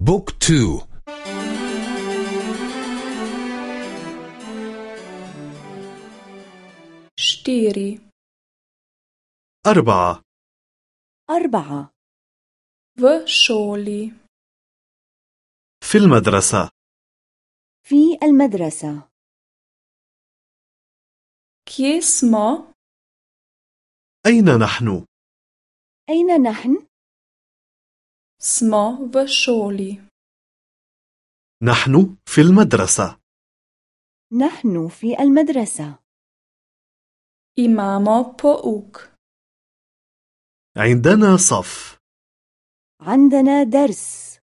بوك تو. شتيري. أربعة. أربعة. و شولي. في المدرسة. في المدرسة. smo? أين نحن؟ أين نحن؟ Smo v šoli. نحن في المدرسة نحن في المدرسة Imamo pouk. عندنا صف عندنا درس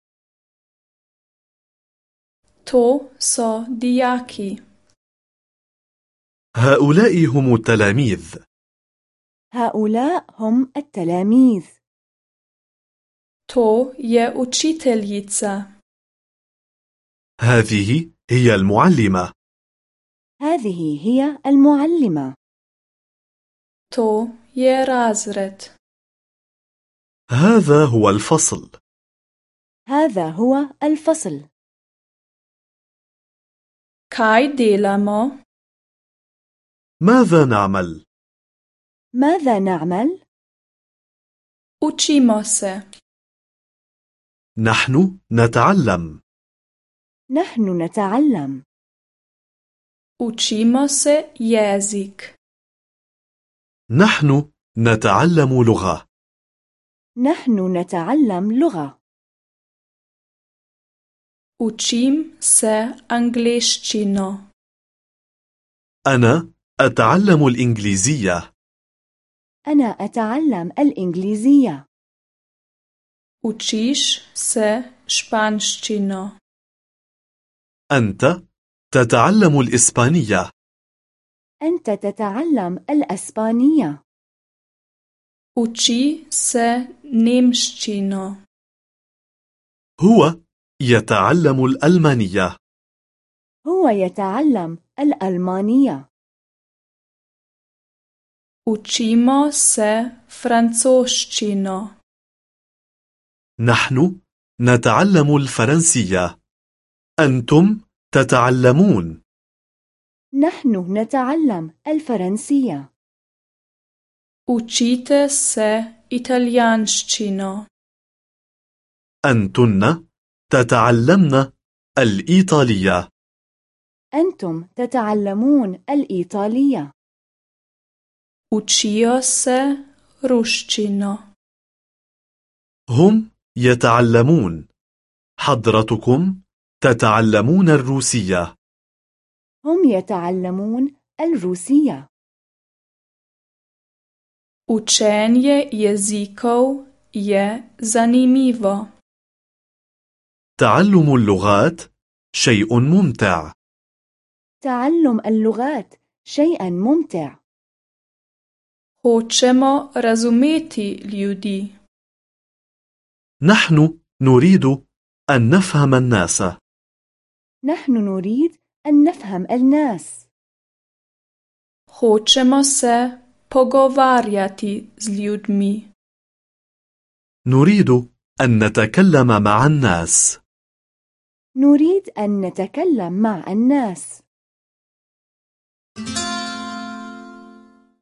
To so dijaki. هؤلاء هم التلاميذ هؤلاء هم التلاميذ To je učiteljica. هذه هي المعلمة هذه هي المعلمة To je razred. هذا هو الفصل هذا هو الفصل Kaj delamo? ماذا نعمل؟ ماذا نعمل؟ Učimo se. نحن نتعلم. نحن نتعلم. Učimo se jezik. نحن نتعلم لغة. نحن نتعلم لغة. Učim se angleščino. أنا أتعلم الإنجليزية. أنا أتعلم الإنجليزية. Učiš se španščino. أنت تتعلم الإسبانية أنت تتعلم الأسبانية Uči se nemščino. هو يتعلم الألمانية هو يتعلم الألمانية Učimo se francoščino. نحن نتعلم الفرنسية. أنتم تتعلمون. نحن نتعلم الفرنسية. Učite se italijanščino. أنتن تتعلمن الإيطالية. أنتم تتعلمون الإيطالية. Učijo se ruščino. هم يتعلمون. حضرتكم تتعلمون الروسية. هم يتعلمون الروسية. Učenje jezikov je zanimivo. تعلم اللغات شيء ممتع. تعلم اللغات شيئا ممتع. Hočemo razumeti ljudi. نحن نريد أن نفهم الناس. نحن نريد أن نفهم الناس. Hočemo se pogovarjati z ljudmi. نريد أن نتكلم مع الناس. نريد أن نتكلم مع الناس.